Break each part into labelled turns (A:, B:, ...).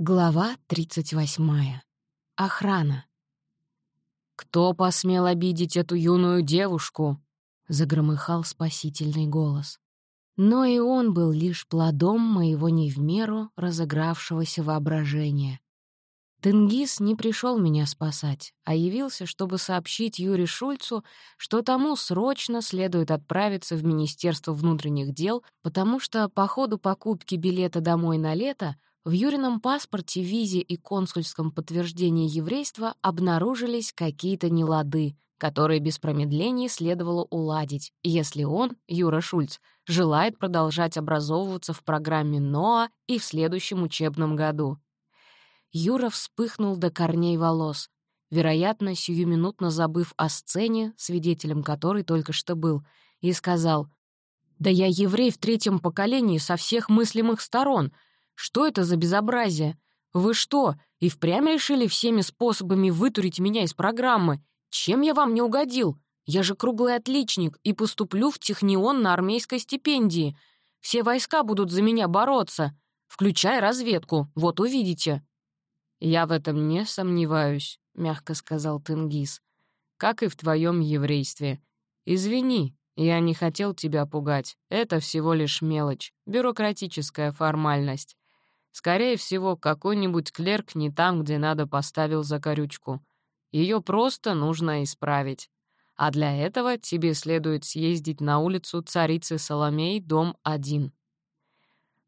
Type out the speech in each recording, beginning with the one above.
A: Глава 38. Охрана. «Кто посмел обидеть эту юную девушку?» — загромыхал спасительный голос. Но и он был лишь плодом моего не в меру разыгравшегося воображения. Тенгиз не пришел меня спасать, а явился, чтобы сообщить Юре Шульцу, что тому срочно следует отправиться в Министерство внутренних дел, потому что по ходу покупки билета домой на лето в Юрином паспорте, визе и консульском подтверждении еврейства обнаружились какие-то нелады, которые без промедлений следовало уладить, если он, Юра Шульц, желает продолжать образовываться в программе НОА и в следующем учебном году. Юра вспыхнул до корней волос, вероятно, сиюминутно забыв о сцене, свидетелем которой только что был, и сказал, «Да я еврей в третьем поколении со всех мыслимых сторон. Что это за безобразие? Вы что, и впрямь решили всеми способами вытурить меня из программы? Чем я вам не угодил? Я же круглый отличник и поступлю в Технион на армейской стипендии. Все войска будут за меня бороться, включая разведку, вот увидите». «Я в этом не сомневаюсь», — мягко сказал Тенгиз. «Как и в твоем еврействе. Извини, я не хотел тебя пугать. Это всего лишь мелочь, бюрократическая формальность. Скорее всего, какой-нибудь клерк не там, где надо, поставил закорючку. Ее просто нужно исправить. А для этого тебе следует съездить на улицу царицы Соломей, дом 1».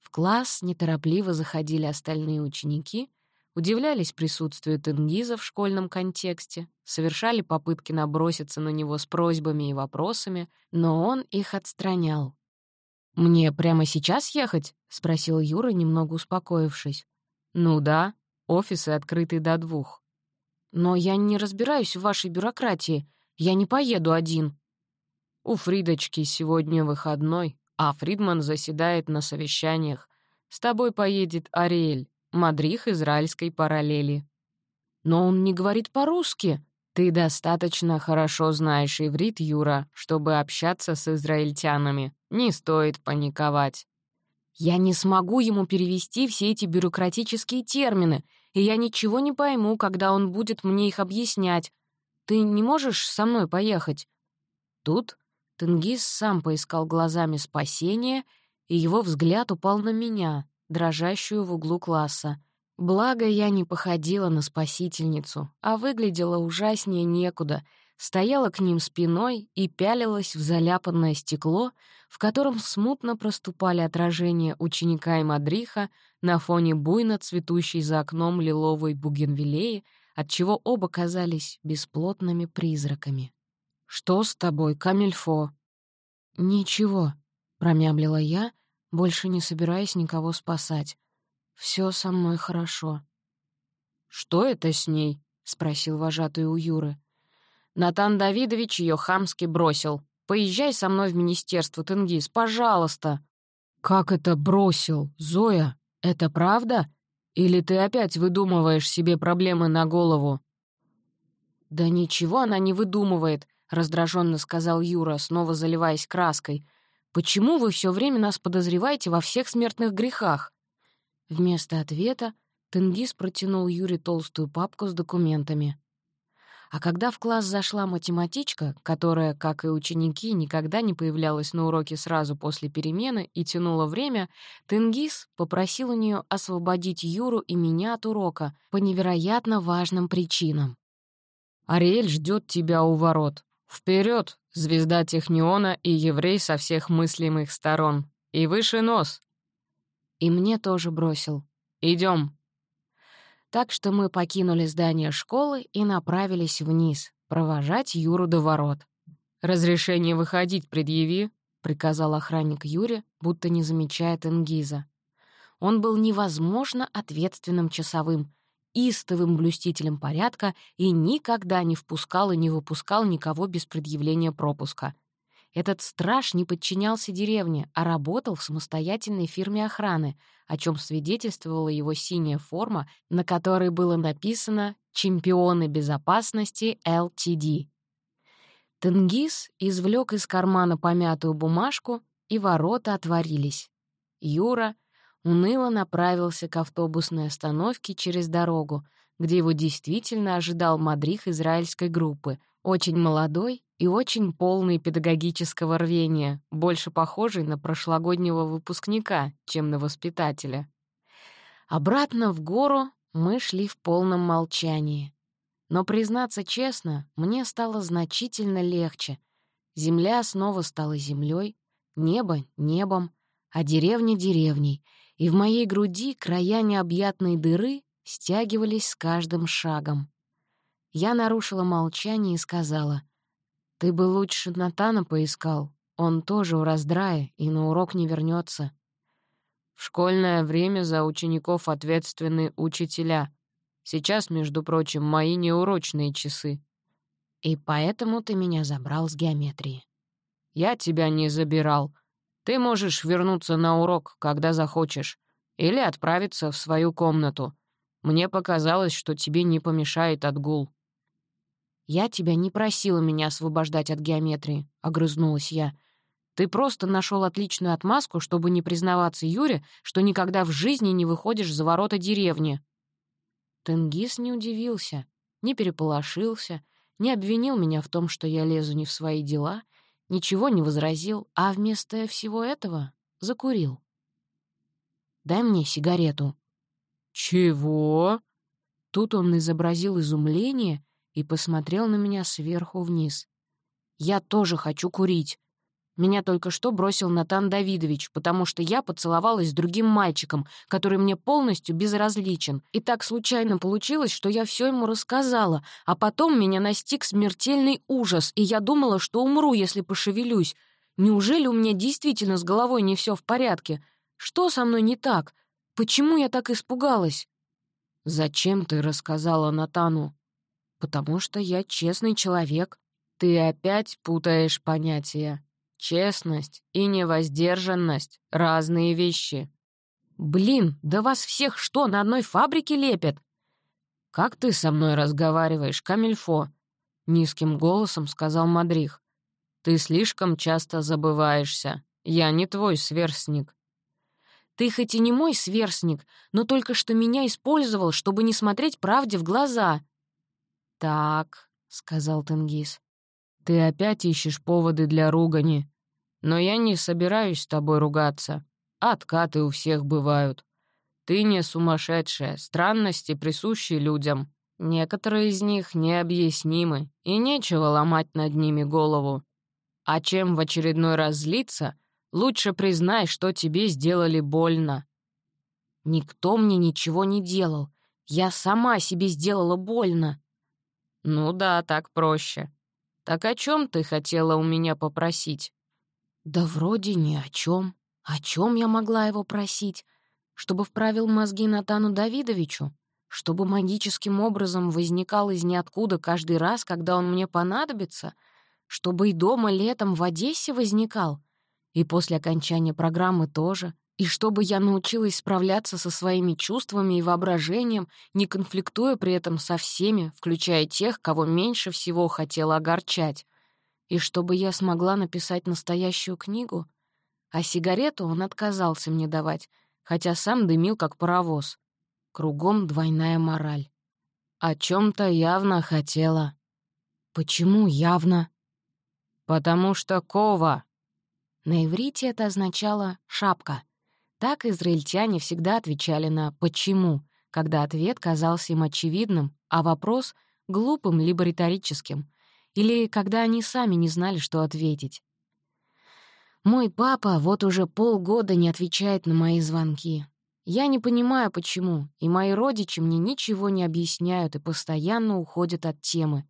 A: В класс неторопливо заходили остальные ученики, удивлялись присутствию Тенгиза в школьном контексте, совершали попытки наброситься на него с просьбами и вопросами, но он их отстранял. «Мне прямо сейчас ехать?» — спросил Юра, немного успокоившись. «Ну да, офисы открыты до двух». «Но я не разбираюсь в вашей бюрократии. Я не поеду один». «У Фридочки сегодня выходной, а Фридман заседает на совещаниях. С тобой поедет Ариэль. Мадрих израильской параллели. Но он не говорит по-русски. Ты достаточно хорошо знаешь иврит, Юра, чтобы общаться с израильтянами. Не стоит паниковать. Я не смогу ему перевести все эти бюрократические термины, и я ничего не пойму, когда он будет мне их объяснять. Ты не можешь со мной поехать?» Тут Тенгиз сам поискал глазами спасения, и его взгляд упал на меня дрожащую в углу класса. Благо, я не походила на спасительницу, а выглядела ужаснее некуда, стояла к ним спиной и пялилась в заляпанное стекло, в котором смутно проступали отражения ученика и мадриха на фоне буйно цветущей за окном лиловой бугенвиллеи, отчего оба казались бесплотными призраками. «Что с тобой, Камильфо?» «Ничего», — промямлила я, — больше не собираясь никого спасать. Все со мной хорошо». «Что это с ней?» — спросил вожатый у Юры. «Натан Давидович ее хамски бросил. Поезжай со мной в министерство, Тенгиз, пожалуйста». «Как это бросил, Зоя? Это правда? Или ты опять выдумываешь себе проблемы на голову?» «Да ничего она не выдумывает», — раздраженно сказал Юра, снова заливаясь краской. Почему вы все время нас подозреваете во всех смертных грехах?» Вместо ответа Тенгиз протянул Юре толстую папку с документами. А когда в класс зашла математичка, которая, как и ученики, никогда не появлялась на уроке сразу после перемены и тянула время, Тенгиз попросил у нее освободить Юру и меня от урока по невероятно важным причинам. «Ариэль ждет тебя у ворот. Вперед, звезда Техниона и еврей со всех мыслимых сторон. И выше нос. И мне тоже бросил. Идем. Так что мы покинули здание школы и направились вниз, провожать Юру до ворот. «Разрешение выходить предъяви», — приказал охранник Юре, будто не замечая Тенгиза. Он был невозможно ответственным часовым, истовым блюстителем порядка и никогда не впускал и не выпускал никого без предъявления пропуска. Этот страж не подчинялся деревне, а работал в самостоятельной фирме охраны, о чем свидетельствовала его синяя форма, на которой было написано «Чемпионы безопасности ЛТД». Тенгиз извлек из кармана помятую бумажку, и ворота отворились. Юра — уныло направился к автобусной остановке через дорогу, где его действительно ожидал мадрих израильской группы, очень молодой и очень полный педагогического рвения, больше похожий на прошлогоднего выпускника, чем на воспитателя. Обратно в гору мы шли в полном молчании. Но, признаться честно, мне стало значительно легче. Земля снова стала землей, небо — небом, а деревня — деревней, и в моей груди края необъятной дыры стягивались с каждым шагом. Я нарушила молчание и сказала, «Ты бы лучше Натана поискал, он тоже у раздрая и на урок не вернется. В школьное время за учеников ответственны учителя. Сейчас, между прочим, мои неурочные часы. И поэтому ты меня забрал с геометрии. Я тебя не забирал. Ты можешь вернуться на урок, когда захочешь, или отправиться в свою комнату. Мне показалось, что тебе не помешает отгул. «Я тебя не просила меня освобождать от геометрии», — огрызнулась я. «Ты просто нашел отличную отмазку, чтобы не признаваться Юре, что никогда в жизни не выходишь за ворота деревни». Тенгиз не удивился, не переполошился, не обвинил меня в том, что я лезу не в свои дела, ничего не возразил, а вместо всего этого закурил. «Дай мне сигарету».
B: «Чего?»
A: Тут он изобразил изумление и посмотрел на меня сверху вниз. «Я тоже хочу курить. Меня только что бросил Натан Давидович, потому что я поцеловалась с другим мальчиком, который мне полностью безразличен. И так случайно получилось, что я все ему рассказала, а потом меня настиг смертельный ужас, и я думала, что умру, если пошевелюсь. Неужели у меня действительно с головой не все в порядке? Что со мной не так? Почему я так испугалась?» «Зачем ты рассказала Натану?» «Потому что я честный человек. Ты опять путаешь понятия. Честность и невоздержанность — разные вещи. Блин, да вас всех что, на одной фабрике лепят? Как ты со мной разговариваешь, Камильфо? Низким голосом сказал Мадрих. Ты слишком часто забываешься. Я не твой сверстник. Ты хоть и не мой сверстник, но только что меня использовал, чтобы не смотреть правде в глаза. «Так», — сказал Тенгиз, — «ты опять ищешь поводы для ругани. Но я не собираюсь с тобой ругаться. Откаты у всех бывают. Ты не сумасшедшая, странности присущи людям. Некоторые из них необъяснимы, и нечего ломать над ними голову. А чем в очередной раз злиться, лучше признай, что тебе сделали больно. Никто мне ничего не делал. Я сама себе сделала больно. Ну да, так проще. Так о чем ты хотела у меня попросить? Да вроде ни о чем. О чем я могла его просить? Чтобы вправил мозги Натану Давидовичу? Чтобы магическим образом возникал из ниоткуда каждый раз, когда он мне понадобится? Чтобы и дома летом в Одессе возникал? И после окончания программы тоже? И чтобы я научилась справляться со своими чувствами и воображением, не конфликтуя при этом со всеми, включая тех, кого меньше всего хотела огорчать? и чтобы я смогла написать настоящую книгу. А сигарету он отказался мне давать, хотя сам дымил как паровоз. Кругом двойная мораль. О чем то явно хотела. Почему явно? Потому что кова. На иврите это означало «шапка». Так израильтяне всегда отвечали на «почему», когда ответ казался им очевидным, а вопрос — глупым либо риторическим — или когда они сами не знали, что ответить. Мой папа вот уже полгода не отвечает на мои звонки. Я не понимаю, почему, и мои родичи мне ничего не объясняют и постоянно уходят от темы.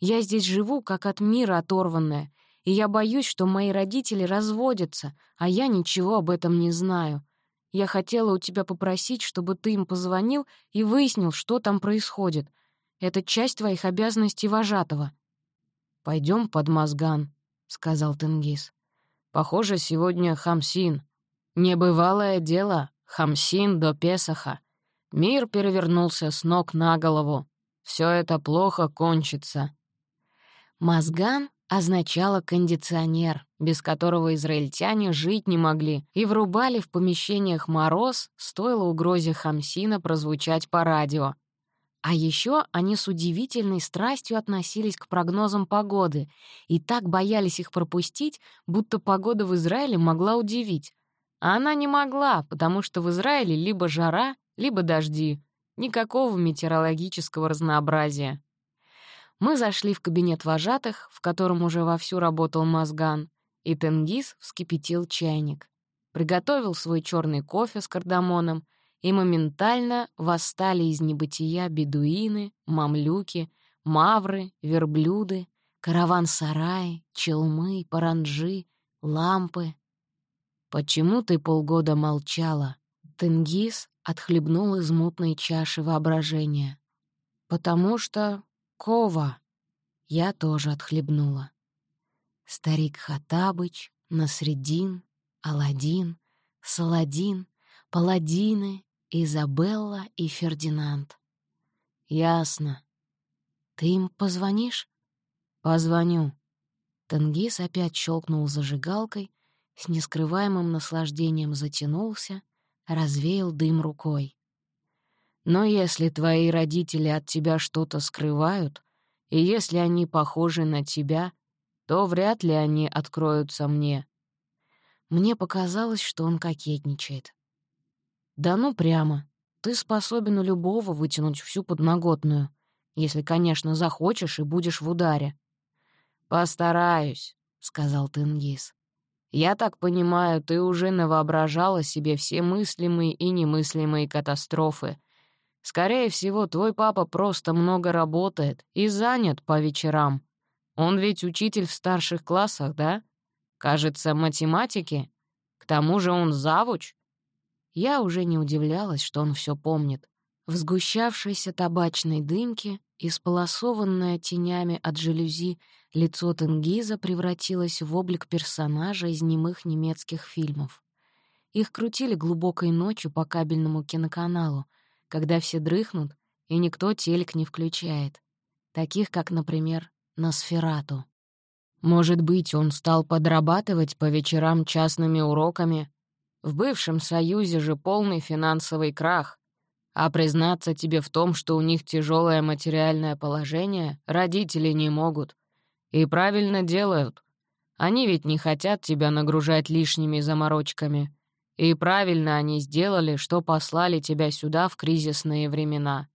A: Я здесь живу, как от мира оторванная, и я боюсь, что мои родители разводятся, а я ничего об этом не знаю. Я хотела у тебя попросить, чтобы ты им позвонил и выяснил, что там происходит. Это часть твоих обязанностей вожатого. Пойдем под Мазган», — сказал Тенгиз. «Похоже, сегодня Хамсин. Небывалое дело, Хамсин до Песаха. Мир перевернулся с ног на голову. Все это плохо кончится». Мазган означало кондиционер, без которого израильтяне жить не могли и врубали в помещениях мороз, стоило угрозе Хамсина прозвучать по радио. А еще они с удивительной страстью относились к прогнозам погоды и так боялись их пропустить, будто погода в Израиле могла удивить. А она не могла, потому что в Израиле либо жара, либо дожди. Никакого метеорологического разнообразия. Мы зашли в кабинет вожатых, в котором уже вовсю работал Мазган, и Тенгиз вскипятил чайник. Приготовил свой черный кофе с кардамоном — и моментально восстали из небытия бедуины, мамлюки, мавры, верблюды, караван-сараи, челмы, паранджи, лампы. «Почему ты полгода молчала?» Тенгиз отхлебнул из мутной чаши воображения. «Потому что... Кова!» Я тоже отхлебнула. Старик Хатабыч, Насредин, Аладдин, Саладин, Паладины, Изабелла и Фердинанд. Ясно. Ты им позвонишь? Позвоню. Тенгиз опять щелкнул зажигалкой, с нескрываемым наслаждением затянулся, развеял дым рукой. Но если твои родители от тебя что-то скрывают, и если они похожи на тебя, то вряд ли они откроются мне. Мне показалось, что он кокетничает. Да ну прямо. Ты способен у любого вытянуть всю подноготную, если, конечно, захочешь и будешь в ударе. «Постараюсь», — сказал Тенгиз. «Я так понимаю, ты уже навоображала себе все мыслимые и немыслимые катастрофы. Скорее всего, твой папа просто много работает и занят по вечерам. Он ведь учитель в старших классах, да? Кажется, математики. К тому же он завуч. Я уже не удивлялась, что он все помнит. В сгущавшейся табачной дымке, исполосованное тенями от жалюзи, лицо Тенгиза превратилось в облик персонажа из немых немецких фильмов. Их крутили глубокой ночью по кабельному киноканалу, когда все дрыхнут, и никто телек не включает. Таких, как, например, Носферату. Может быть, он стал подрабатывать по вечерам частными уроками, в бывшем Союзе же полный финансовый крах. А признаться тебе в том, что у них тяжелое материальное положение, родители не могут. И правильно делают. Они ведь не хотят тебя нагружать лишними заморочками. И правильно они сделали, что послали тебя сюда в кризисные времена.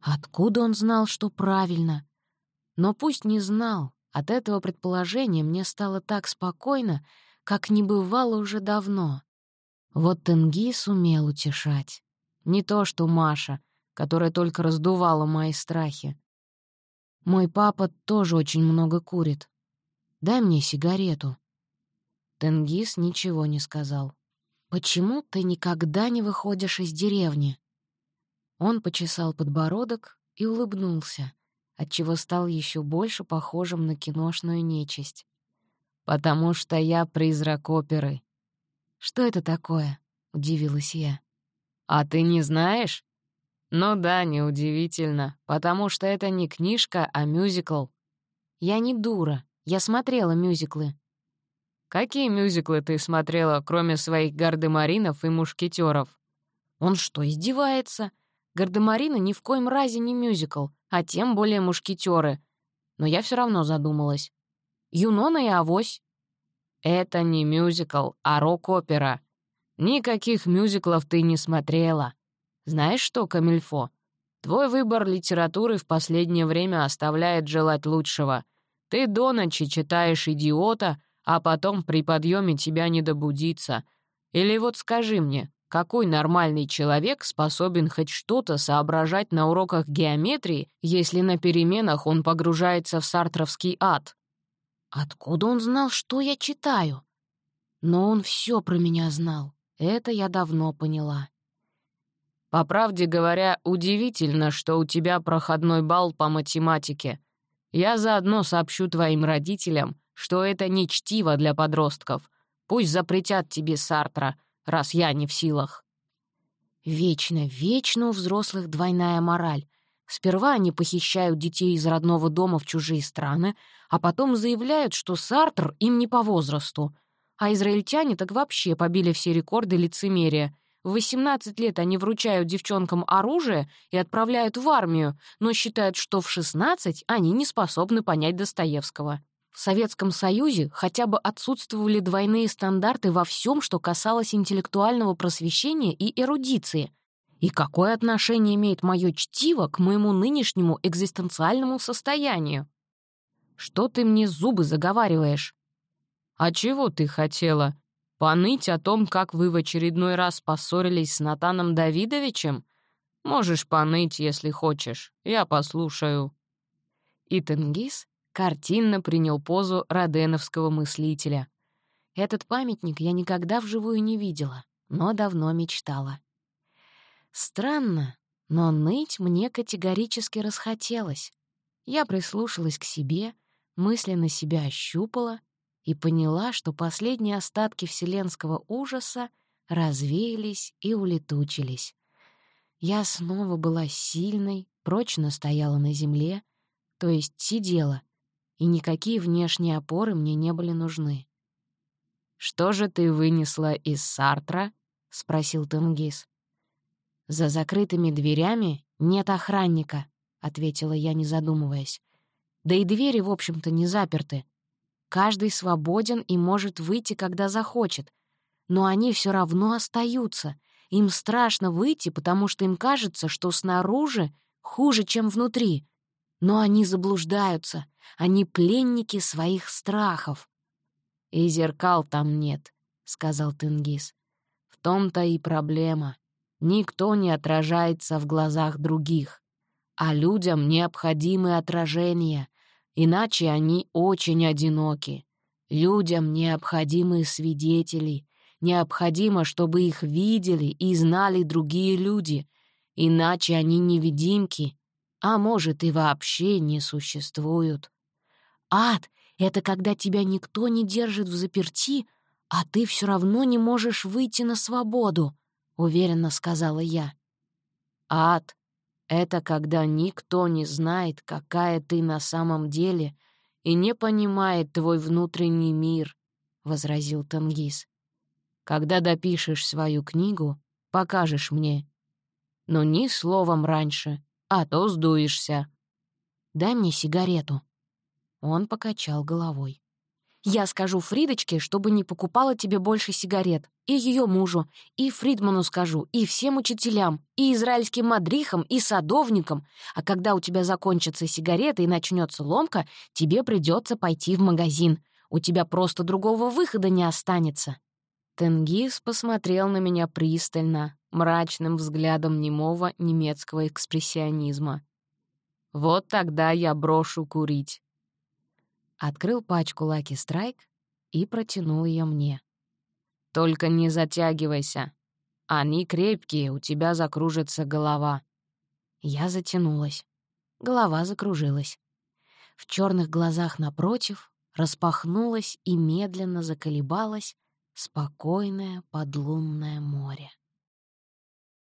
A: Откуда он знал, что правильно? Но пусть не знал, от этого предположения мне стало так спокойно, как не бывало уже давно. Вот Тенгиз сумел утешать. Не то что Маша, которая только раздувала мои страхи. Мой папа тоже очень много курит. Дай мне сигарету. Тенгиз ничего не сказал. «Почему ты никогда не выходишь из деревни?» Он почесал подбородок и улыбнулся, отчего стал еще больше похожим на киношную нечисть. «Потому что я призрак оперы. «Что это такое?» — удивилась я. «А ты не знаешь?» «Ну да, неудивительно, потому что это не книжка, а мюзикл». «Я не дура, я смотрела мюзиклы». «Какие мюзиклы ты смотрела, кроме своих гардемаринов и мушкетеров? «Он что, издевается? Гардемарины ни в коем разе не мюзикл, а тем более мушкетеры. Но я все равно задумалась. «Юнона и Авось». Это не мюзикл, а рок-опера. Никаких мюзиклов ты не смотрела. Знаешь что, Камильфо? Твой выбор литературы в последнее время оставляет желать лучшего. Ты до ночи читаешь «Идиота», а потом при подъеме тебя не добудится. Или вот скажи мне, какой нормальный человек способен хоть что-то соображать на уроках геометрии, если на переменах он погружается в сартровский ад? Откуда он знал, что я читаю? Но он все про меня знал. Это я давно поняла. По правде говоря, удивительно, что у тебя проходной балл по математике. Я заодно сообщу твоим родителям, что это не чтиво для подростков. Пусть запретят тебе Сартра, раз я не в силах. Вечно, вечно у взрослых двойная мораль. Сперва они похищают детей из родного дома в чужие страны, а потом заявляют, что Сартр им не по возрасту. А израильтяне так вообще побили все рекорды лицемерия. В 18 лет они вручают девчонкам оружие и отправляют в армию, но считают, что в 16 они не способны понять Достоевского. В Советском Союзе хотя бы отсутствовали двойные стандарты во всем, что касалось интеллектуального просвещения и эрудиции — и какое отношение имеет мое чтиво к моему нынешнему экзистенциальному состоянию? Что ты мне зубы заговариваешь? А чего ты хотела? Поныть о том, как вы в очередной раз поссорились с Натаном Давидовичем? Можешь поныть, если хочешь. Я послушаю. И Тенгиз картинно принял позу роденовского мыслителя. Этот памятник я никогда вживую не видела, но давно мечтала. Странно, но ныть мне категорически расхотелось. Я прислушалась к себе, мысленно себя ощупала и поняла, что последние остатки вселенского ужаса развеялись и улетучились. Я снова была сильной, прочно стояла на земле, то есть сидела, и никакие внешние опоры мне не были нужны. «Что же ты вынесла из Сартра?» — спросил Тенгиз. «За закрытыми дверями нет охранника», — ответила я, не задумываясь. «Да и двери, в общем-то, не заперты. Каждый свободен и может выйти, когда захочет. Но они все равно остаются. Им страшно выйти, потому что им кажется, что снаружи хуже, чем внутри. Но они заблуждаются. Они пленники своих страхов. «И зеркал там нет», — сказал Тенгиз. «В том-то и проблема. Никто не отражается в глазах других, а людям необходимы отражения, иначе они очень одиноки. Людям необходимы свидетели, необходимо, чтобы их видели и знали другие люди, иначе они невидимки, а может и вообще не существуют. Ад — это когда тебя никто не держит в заперти, а ты все равно не можешь выйти на свободу, уверенно сказала я. Ад — это когда никто не знает, какая ты на самом деле, и не понимает твой внутренний мир, — возразил Тангиз. Когда допишешь свою книгу, покажешь мне. Но ни словом раньше, а то сдуешься. Дай мне сигарету. Он покачал головой. Я скажу Фридочке, чтобы не покупала тебе больше сигарет. И ее мужу, и Фридману скажу, и всем учителям, и израильским мадрихам, и садовникам. А когда у тебя закончатся сигареты и начнется ломка, тебе придется пойти в магазин. У тебя просто другого выхода не останется». Тенгиз посмотрел на меня пристально, мрачным взглядом немого немецкого экспрессионизма. «Вот тогда я брошу курить открыл пачку Lucky Strike и протянул ее мне. «Только не затягивайся. Они крепкие, у тебя закружится голова». Я затянулась. Голова закружилась. В черных глазах напротив распахнулось и медленно заколебалось спокойное подлунное море.